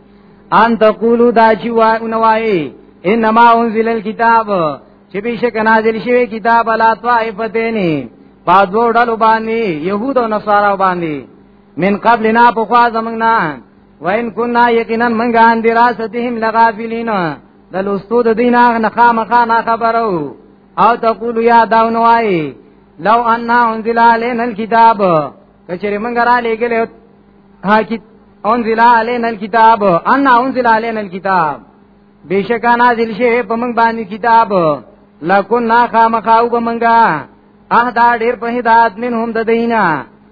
ان تقولو دا چې وای نو وای انما انزل الكتاب چې به شک نازل شوی کتاب لا طائفتین پادو ډلو باندې يهود او نصارا باندې من قبل نا په خوا زمنګ نه وین کنا یقینا منګان دراستهم لغافلین د لوستو د دین هغه نه خامخا نه خبرو او تقول یا داون وای لو ان انزل علينا الكتاب کچری مونږ را لګل ها کی انزل علينا الكتاب ان انزل علينا الكتاب بشکا نازل شی په مونږ باندې کتاب لکنا خامخاو بمنګا اهدا ډیر په هدایت منهم د دینه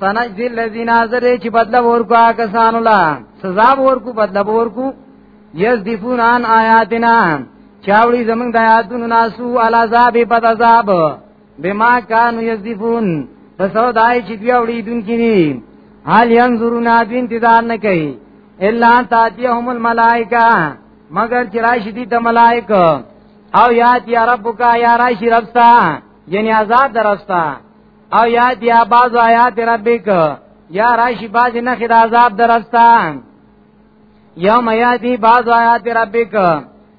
سنجزی الذین حاضر چې بدله ورکو کسان الله سزا ورکو بدله ورکو یذفون عن آیاتنا چاوړي زمنګ د آیاتونو ناسو العذاب بد عذاب بما كانوا یذفون پسو دای چې بیا وړي دن کې دي حال ينظرون ابي انتظار نه کوي الا تاتيهم الملائکه مگر چې راشي دي د ملائکه او یاد یا ربک یا راشي ربستا یعنی عذاب درستا او یا دیا باز آیات ربک یا راشی باز نه خد عذاب درستان یوم یاتی باز آیات ربک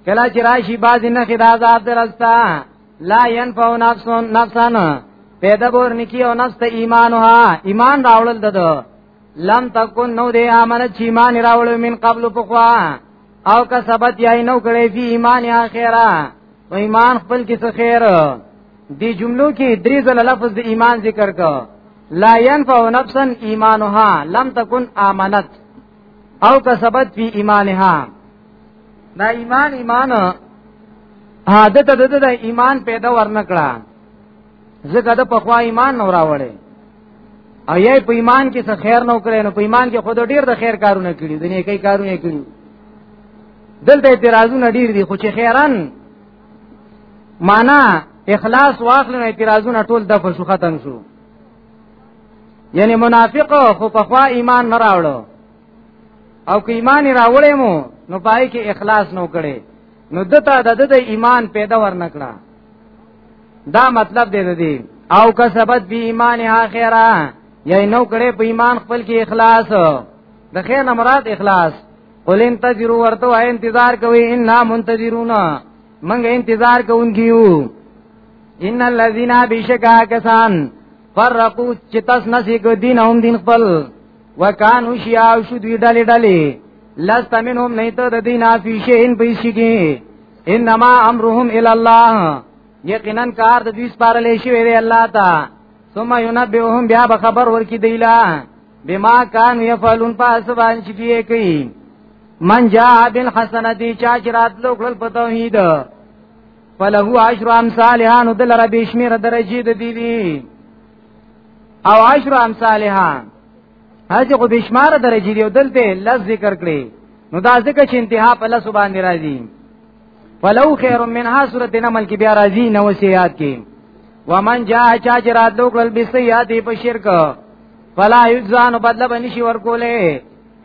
کلا چې راشی باز نه خد عذاب درستا لا ينفع نفس نفسا پیدا بور نکی او نفس ایمانها ایمان راوړل ددو لم تکون نو دې امن چې ایمان راوړو من قبل پخوا او کا سبت یای نو کړې فی ایمان اخره و ایمان خپل کې څه خیر دی جملو کې درې ځله لفظ د ایمان ذکر کا لا ينفع نفسا ایمانها لم تکون امنت او کا سبت فی ایمانها دا ایمان ایمان عادت د ایمان پیدا ورنکړه زګه د پخوا ایمان نو راوړې او یې په ایمان کې څه خیر نه وکړي نو په ایمان کې خود ډیر د خیر کارونه کړي د نیکی کارونه کړي دلته اعتراضونه ډیر دي خو چې خیرن معنا اخلاص واخلنه اعتراضونه ټول د فشو ختم شو یعنی منافق خو په خوا ایمان نه راوړو او که ایمان راوړې مو نو پای کې اخلاص نو کړي نو دته د د ایمان پیدا ورنکړه دا مطلب دی دی او کسبت بی ایمان ها خیره یعنی نو کړي په ایمان خپل کې اخلاص د خیر نه مراد اخلاص قل انتظروا ورته وای انتظار کوي ان منتظرون منګ انتظار کوونکیو ان الذين بشکا کسان فرقوا چتس نسی کو دین هم دین خپل وکانو شیاو شو دوی ډلې ډلې لست منهم نه ته د دین افیشین پیسې کې انما امرهم الى الله یقینا کار د دوی سپارلې شوی دی الله ته ثم ينبئهم بیا به خبر ورکړي دی لا بما كان يفعلون پس باندې دی کوي من جاء بالحسنه دی چا چې راتلو کړل په توحید فله عشر امثالها نو دل ربي شمیر درجه دی دی او عشر امثالها هغه خو بشمار درجه دی دلته لز ذکر کړي نو دا ځکه چې انتها په لس باندې راځي فلو خیر منها سورته نمل کې بیا راځي نو سیات کې ومن جاء چا چې راتلو کړل به سیات په شرک فلا یجزان بدل بنشي ورکولې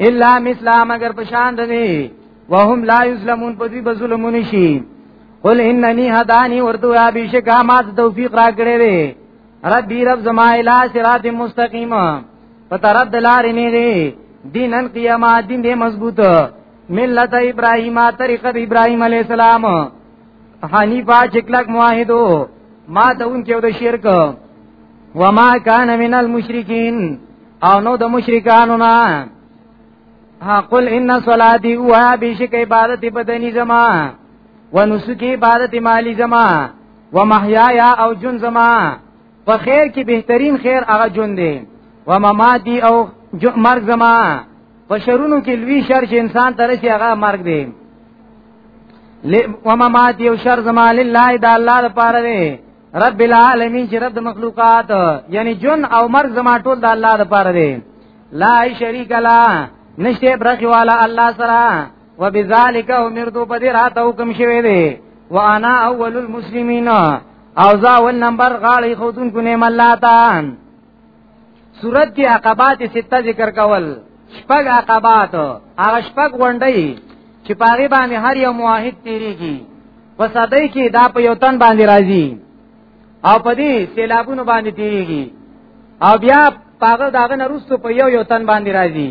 الا مثلا مگر پشان دني وهم لا یظلمون په دې بظلمون شي قل انني هداني ورته بشکا ما توفیق را کړې ربي رب زما الى صراط مستقيم په طرف د لارې نه دی دینن قیامه دین دې مضبوط ملت ابراهیم طریقه د ابراهیم علی السلام حنیفه چکلک موحدو ما ته اون کې د شرک و ما کان من المشرکین او نو د مشرکانو نه ها قل ان صلاتی و بشک عبادت بدنی زما و نسکی عبادت مالی زما و محیایا او جون زما په خیر کې بهترین خیر هغه جون دی و مماتی او مرګ زما په شرونو کې لوی شر چې انسان ترسي هغه مرګ دی و مماتی او شر زما لله د الله لپاره دی رب العالمین چې رب د مخلوقات یعنی جون او مرګ زما ټول د الله لپاره دی لا شریک لا نشته برخي والا الله سره وبذالک امرت په دې رات حکم شوی دی وانا اول المسلمین او زا ول نمبر غاړي خودون کو نعم الله تعالی صورت کې عقبات سته ذکر کول شپږ عقبات هغه شپږ غونډي چې پاغي باندې هر یو موحد تیریږي وسادای کې دا په یو تن باندې راځي او په دې سیلابونو باندې تیریږي او بیا پاغه داغه نرسته په یو یو تن باندې راځي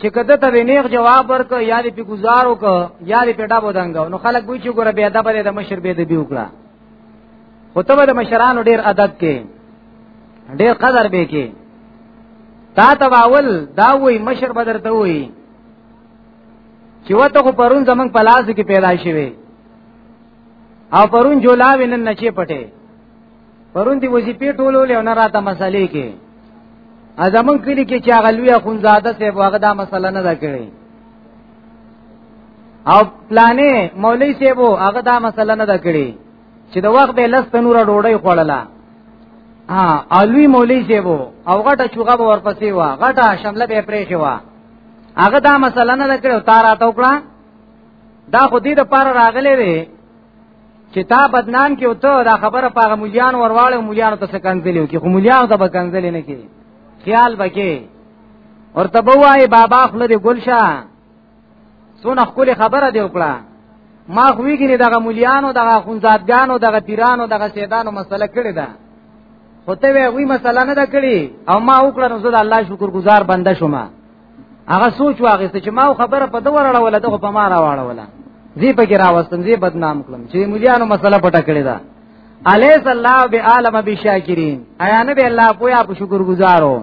چې کده ته نیغ جواب ورک یا دې په گزارو ک یا دې پیټا بودنګ نو خلک وی چې ګوره بیا ادب د مشر به دې بیو کړه خو ته د مشرانو ډیر ادب کې ډیر قدر به کې تا تباول دا وای مشر بدر ته وای چې وته خو پرون زمنګ پلاس کې پیدا شوی او پرون جولاوی نن نچې پټه پرون دی وظیفه ټولولې او نه راته مسلې کې ازمن کلی کې چې هغه لوی خونزاده سه هغه دا مسله نه دا کړی او پلانې مولوی سه وو هغه دا مسله نه دا کړی چې د وخت به لست نور ډوډۍ خوړله ها الوی مولوی سه وو او غټه چوغه ورپسې وا غټه شمله به پرې شو هغه دا مسله نه دا کړو تارا توکړه دا خو دې د پار راغلې وي چې تا بدنام کې او ته دا خبره پاغه مليان ورواله او مليان ته سکنځلیو کې خو مليان ته بکنځل نه کې خیال بکې ورته بوای بابا خپل دې ګلشا سونه خپل خبره دی وکړه ما خو ویګنی دغه مليانو دغه خونزادګانو دغه پیرانو دغه سیدانو مسله کړی ده خو ته وی مسله نه ده کړی او ما وکړه نو زه د الله شکر گزار بنده شوم هغه سوچ واغسته چې ما خبره په دوه راړوله دغه په ما راوړوله زی په کې راوستم زی بدنام کړم چې مليانو مسله پټه کړې ده الیس الله بعالم بشاکرین ایا نه به الله پویا په شکر گزارو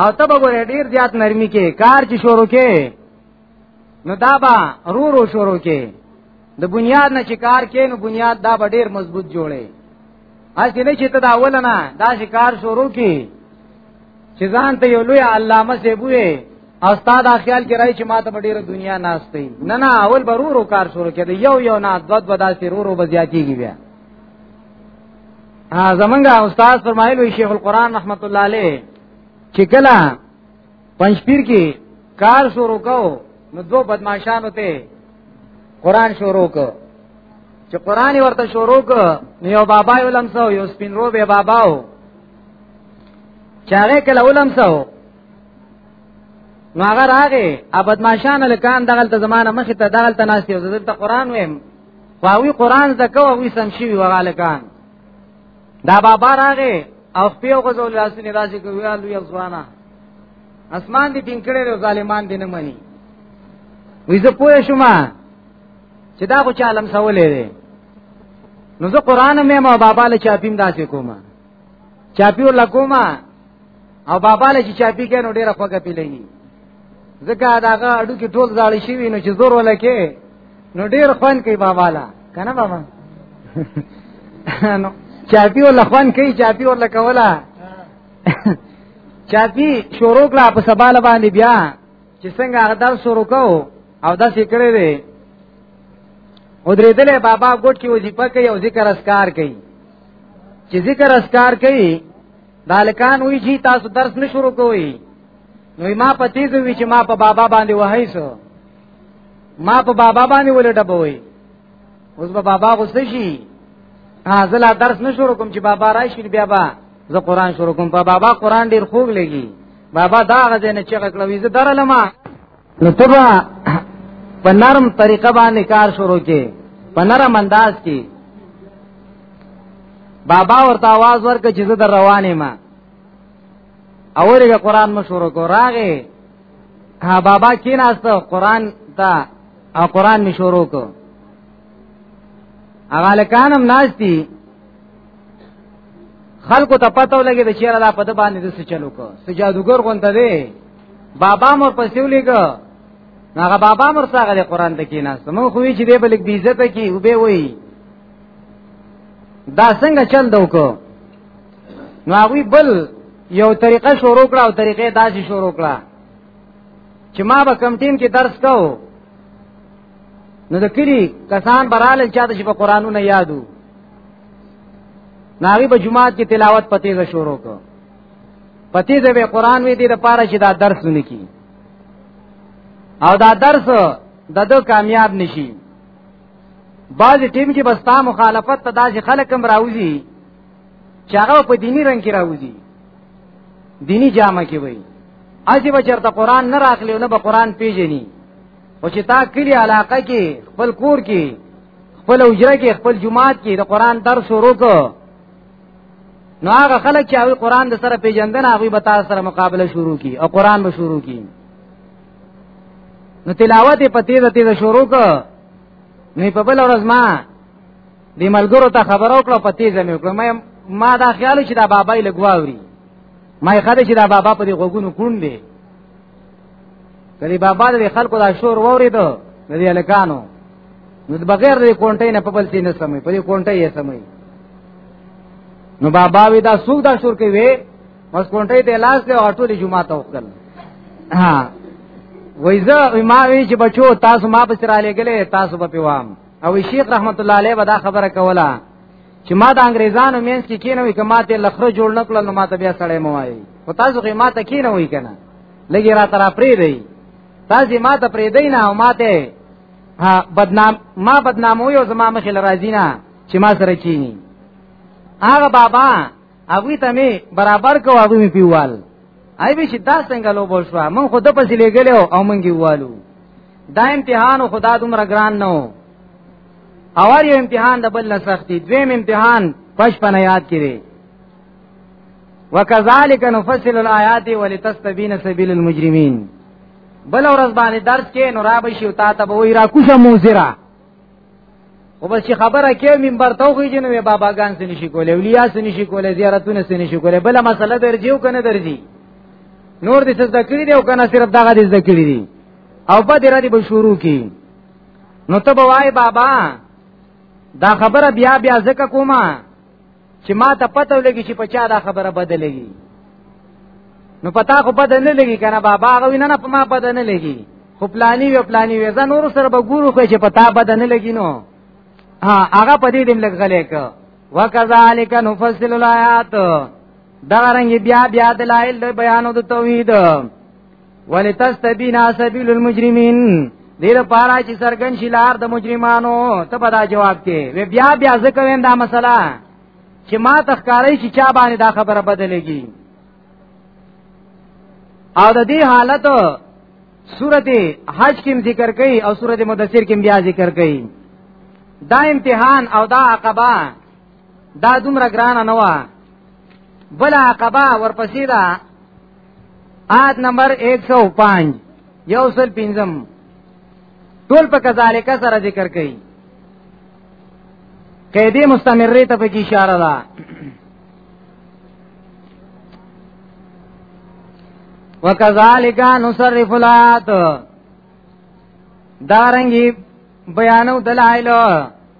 او تب وګوره ډیر زیات نرمي کې کار چې شروع کې نو دا با رو رو شروع کې د بنیاد نه چې کار کې نو بنیاد دا به ډیر مضبوط جوړي اسی نه چې ته دا ولنه دا چې کار شروع کې چې ځان ته یو لوی علامه سی بوې او استاد خیال کې راځي چې ما ته ډیره دنیا ناشته نه نه اول به رو رو کار شروع کې یو یو نه دوت به داسې رو رو بزیاتیږي بیا زمنګ استاد فرمایلو شیخ القران رحمت الله علیه چې کله پنځپیر کې کار شروع کو نو دو بدمعشانو ته قران شروع کو چې قران ورته شروع کو نو یو بابا یو لمسو یو سپین رو به باباو چاغه کله ولمسو نو هغه راغی ابد ماشان لکان دغل ته زمانہ مخ ته دغل ته ناس یو زړه قران ویم واوی قران زکو او وی سم شي وغالکان دا بابا راغی او په غزول لاسونه راځي کوي لوی ځوانه اسمان دې ټینګ کړی او ظالمان دې نه مني وې زه پوه شوم چې دا خو چالم سوالې دی نو زه قران مې ما بابا له چاپیم داسې کوم چاپی ول کوم او بابا له چې چاپی کینو ډیره خوګه پیلېږي ځکه داغه اډو کې ټول ځاړي شي نو چې زور ولکه نو ډیر خوان کوي بابا لا کنه بابا نو چاپی ول خوان کوي چاپی ول کولا چاپی شروع کړه په سباله باندې بیا چې څنګه هغه درس شروع کو او دا سکړې دی او درېدلې بابا ګوټ کې وظیفه کوي او ذکر اسکار کوي چې ذکر اسکار کوي دالکان وی چې تاسو درس نه شروع کوئ نو ما پتی زو وی چې ما په بابا باندې وهای سو ما په بابا باندې ولټبوي اوس به بابا غوسه شي ها زلا درس نه شروع کوم چې بابا راشي بیا با زه قران شروع کوم په بابا قران ډیر خوږ لګي بابا دا غځه نه چې کړوي زه درلم نو تبا په نرم طریقه باندې کار شروع کې په نرم انداز کې بابا ورته आवाज ورک چې زه در روانې ما اورګه قران مو شروع کو راغې ها بابا کیناست قران ته او قران می شروع کو هغه لکان هم ناز دي خلکو ته پته ولګي د چیرې لا په د باندې د څه چلو کو سجادوګر غونته دی بابا مور پسې ولګو هغه بابا مور څنګه د قران ته کینا سمو خو چې دی بلک بی عزت کی او به وای دا څنګه چل دو کو نو هغه بل یو طریقه شروع کړه او طریقې داسې شروع کړه چې ما به کم ټیم کې درس کوو نو د کلی کسان براله چا د شپه قرانونه یادو ناغي په جمعات کې تلاوت پتی ز شروع کو پتی ز به قران وی دې د پاره چې دا درس ونکي او دا درس د دو کامیاب نشي بعض ټیم کې بستا مخالفت ته داسې خلک هم راوځي چې هغه په دینی رنگ کې راوځي دینی جامه کې وي اځي بچرته قران نه راخلی او نه به قران پیژني او چې تا کلی علاقه کې خپل کور کې خپل اجره کې خپل جماعت کې د قران درس وروکو نو هغه خلک چې هغه قران د سره پیژندنه هغه به تاسو سره مقابله شروع کی او قران به شروع کی نو تلاوت په تیزه تیزه شروع ک نه په بل ورځ ما د ملګرو ته خبر او کړو په تیزه مې کړو ما دا خیال چې دا بابای لګواوري ما یې خاله چې دا بابا په دې غوګونو کون دی کله بابا د خلکو دا شور ووریدو د دې الکانو نو بغیر د کونټې نه په بل څه نه سمې په دې کونټې یې سمې نو بابا وی دا سوق دا شور کوي اوس کونټې ته لاس له اټول جمعه ته وکړل ها وایزه ما وی چې بچو تاسو ما په سره لګلې تاسو په پیوام او شیخ رحمت الله علیه ودا خبره کوله چې ما د انګريزانو مینس کې کینوي که ما ته لخره جوړ نکړ نو ما ته بیا سړی موایي خو تاسو کې ما ته کینوي کنه لګي را تر پرې دی تاسو ما ته پرې دی نه او ما ته ها بدنام ما بدنامو یو زما مخې لراځي نه چې ما سره کینی هغه بابا هغه ته می برابر کو هغه می پیوال آی به شي دا څنګه لو بول شو من خود په سلی ګلو او منګي والو دا امتحان خدا دومره ګران نه اور یو امتحان د بل نه سختي دویم امتحان پښ پنه یاد کړي وکذالک نفصل الایات ولتستبین سبیل المجرمین بل ورځ باندې درس کې نو را بشي او تا ته به وی را کوسه موزرا او بس چې خبره کې منبر ته خو جنو بابا ګان سن شي کولای اولیاء سن شي کولای زیارتونه سن شي کولای بل مسله درځي او کنه درځي نور دې څه ذکر دی او کنه صرف دغه دې ذکر دی او په دې را دې به شروع کی نو ته بوای بابا دا خبره بیا بیا زکه کومه چې ما ته پته ولګي چې په چا دا خبره بدلېږي نو پتا خو پته نه لګي کنه بابا هغه وینا نه په ما پته نه لګي خو پلاني وی پلاني وی زه نور سره به ګورو خو چې پتا پته نه لګي نو ها هغه په دې دم لګ غلې ک وکذالک نفصل الایات دا رنګ بیا بیا دلایل بیانو د توحید ولتستبینا سبیل المجرمین دیر پارا چې سرګن شلار د مجرمانو ته پدا جواب کې وی بیا بیا ځکه وین دا مسله چې ما تخکاری چې چا باندې دا خبره بدلېږي او د دې حالت سورته حج کې ذکر کړي او سورته مدثر کې بیا ذکر کړي دا امتحان او دا عقبہ دا دومره ګران نه و بل عقبہ ورپسې دا آیت نمبر 105 یو سل پنځم ټول په کذالک سره ذکر کړي قیدی مستمره ته په اشاره ده وکذالک نصرف الات دارنګي بیانو دلایلو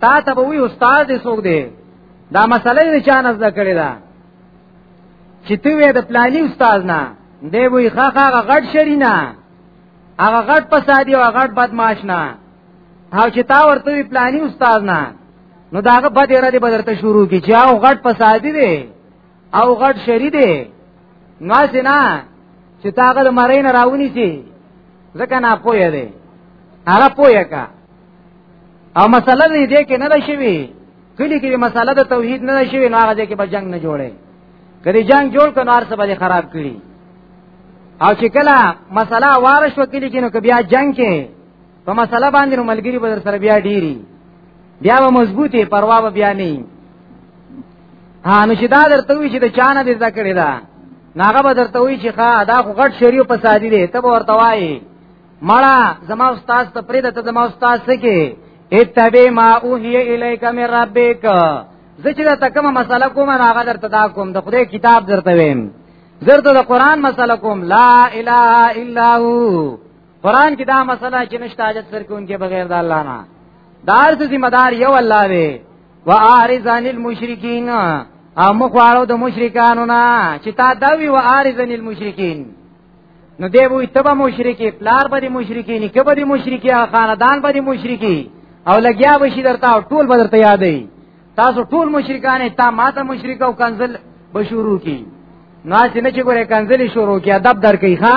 تا ته به وی استاد دې څوک دی دا مسله یې چا نه زده کړې ده چې ته وې د پلاني استاد نه دی وی خاخه غټ شری نه هغه غټ پسادي او غټ بدمعاش نه او چې تا ورته وی پلاني استاد نه نو داغه بد اراده بدرته شروع کی چې او غټ پسادي دی او غټ شری دی نو سینا چې تاغه د مرین راونی سي ځکه نه پوهه دی هغه پوهه کا او مسله دې کې نه شوي کلی کې مسله د توحید نه شوي نو هغه دې کې به جنگ نه جوړي کله جنگ جوړ کنه هر څه به خراب کړي او چې کله مسله وارش وکړي کې نو بیا جنگ کې په مسله باندې ملګری به در سره بیا ډیری بیا به مضبوطی پروا به بیا نه ها نو شدا درته وی چې د چانه دې ذکر دا ناغه به درته وی چې ښا دا خو غټ شریو په سادي دی ته ورته وایي مړه زما استاد ته پرې ته زما استاد سکه اتبع ما اوحي اليك من ربك زه چې دا تکمه مسله کوم هغه درته دا کوم د خدای کتاب درته ویم زرته د قران مسله کوم لا اله الا هو قران کې دا مسله چې نشته حاجت سر کون کې بغیر د الله نه دار څه ذمہ دار یو الله دی واعرض عن المشرکین او مخوارو د مشرکانو نه چې تا دا وی واعرض عن المشرکین نو دی وی تبا مشرکی پلار به مشرکی نه کبه دی مشرکی خاندان به مشرکی او لګیا بشي درته ټول به درته یادې تاسو ټول مشرکان ته ماته مشرک او کنزل بشورو کی نو چې نه چې ګوره کنزلی شروع کی ادب درکې ښا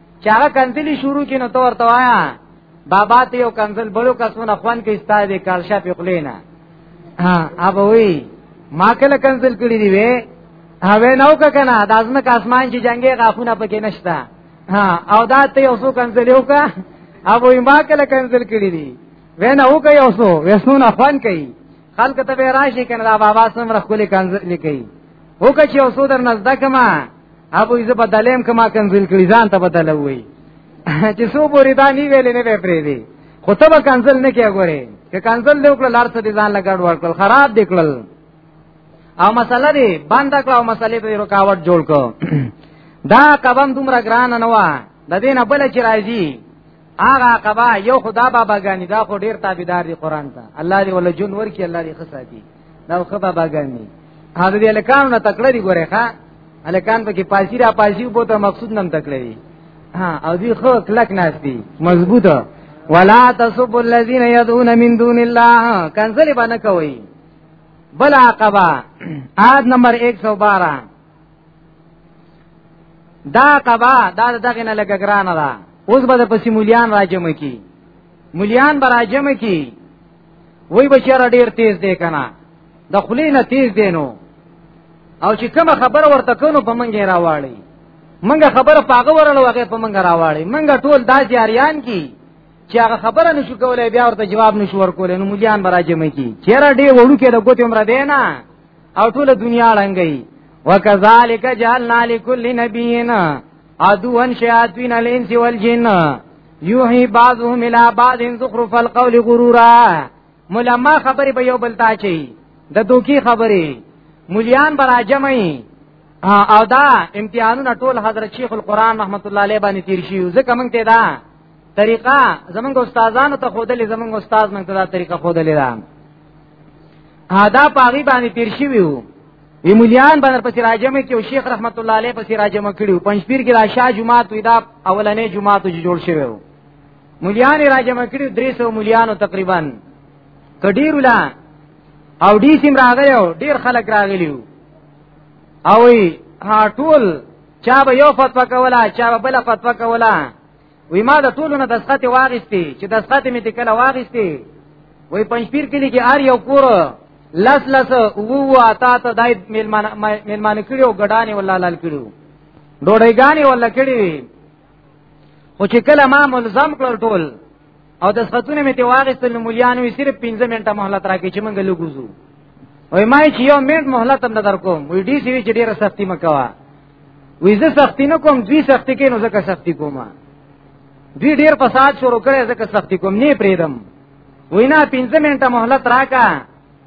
چې هغه کنځلې شروع کینو تو ورته وایا بابا ته یو کنځل بلو کسونه خوان کې استاد دې کال شپ خلینا ها ابا وی ما کله کنځل کړی دی وې هغه نو کنه د ازمک اسمان چې جنگي غافونه پکې نشتا ها او دا ته یو څو کنځل یو کا ابو ما کله کنځل کړی دی وینا هو کوي اوسو وسنون افغان کوي خلک ته به راشي کنه دا بابا سمره خولي کنځل کوي هو که چې اوسو در نزدکما ابو یې په دلیم کما کنزل کړی ځان ته بدلوي چې سو پوری دا نی ویلې نه به پرې دی خو ته به کنزل نه کې غوري که کنزل دی وکړه لار څه دي ځان لګړ ورکړل خراب دی کړل او مسله دی باندې کړه او مسلې په رکاوټ جوړ کو دا قبم دومره ګران نه و د دې نه بل چې راځي هغه قبا یو خدا بابا غانی دا خو ډیر تابعدار دي قران ته الله دې ول جون ورکی الله دې خصاتی دا خو بابا ګانی هغه دې الکان نه تکړه دی ګوره ښا الکان په کې پاسی را پاسی وو ته مقصود نم تکړه دی ها او دې خو کلک ناس دی مضبوطه ولا تسب الذين يدعون من دون الله کنزل باندې کوي بل عقبہ آد نمبر 112 دا قبا دا دغه نه لګ ګران ده اوس به د پسې مولیان راجم کی مولیان به راجم کی وای بچاره ډیر تیز دی کنه د خلی نه تیز دی نو او چې کوم خبر ورته کونو په منګه راواړي منګه خبر پاغه ورلو هغه په منګه راواړي منګه ټول دا جاریان کی چې هغه خبره نشو کولای بیا ورته جواب نشو ورکول نو مليان براجمه کی چیرې ډی وړو کې د ګوتې عمر دی نه او ټول دنیا لنګي وکذالک جعلنا لكل نبینا عدوان شیاطین الانس والجن یوحی بعضهم الى بعض زخرف القول غرورا ملما خبرې به یو بل تا چي د دوکي خبرې مليان برا جمعي او دا امتحانونه ټول حضرت شیخ القران رحمت الله علیه باندې تیر شي ځکه موږ ته دا طریقه زمونږ استادانو ته خودلې زمونږ استاد موږ ته دا طریقه خودلې ده ادا پاغي باندې تیر شي ویو وی مليان باندې پسې راجمه کې او شیخ رحمت الله علیه پسې راجمه کړیو پنځپیر کې راشه جمعه توی دا اولنې جمعه ته جوړ شوی وو مليان راجمه کړیو 300 مليانو تقریبا کډیر ولا او ډی سیم راغلیو ډیر خلک راغلیو او ها ټول چا به یو فتوا کوله چا به بل فتوا کوله وی ما د ټولو نه دسخت واغستی چې دسخت می ته کله واغستی وی پنځپیر کلی کې ار یو کور لس لس وو وو اتا ته دای ملمان ملمان کړیو غډانی ولا لال کړیو ډوډۍ غانی ولا کړی خو چې کله ما ملزم کړ ټول او د سختونه مې ته واغستل مليانو یې صرف 15 منټه مهلت راکې چې مونږ لګوزو وای ما چې یو منټ مهلت هم در کوم وې ډي سي چې ډیره سختی مکوا وې زه سختی نه کوم دوی سختی کې نو زه که سختی کوم دوی ډیر فساد شروع کړي زه که سختی کوم نه پریدم وې نه 15 منټه مهلت راکا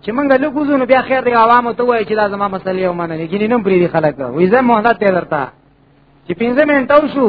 چې مونږ لګوزو نو بیا خیر دی عوامو ته وای چې دا زما مسلې ومنه نه ګینې نوم پری دي خلک وې زه مهلت درته چې 15 منټه وشو